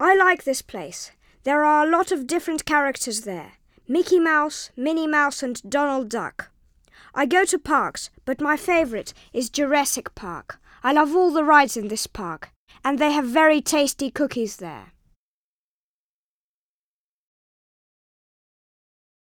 I like this place. There are a lot of different characters there Mickey Mouse, Minnie Mouse, and Donald Duck. I go to parks, but my favorite is Jurassic Park. I love all the rides in this park, and they have very tasty cookies there.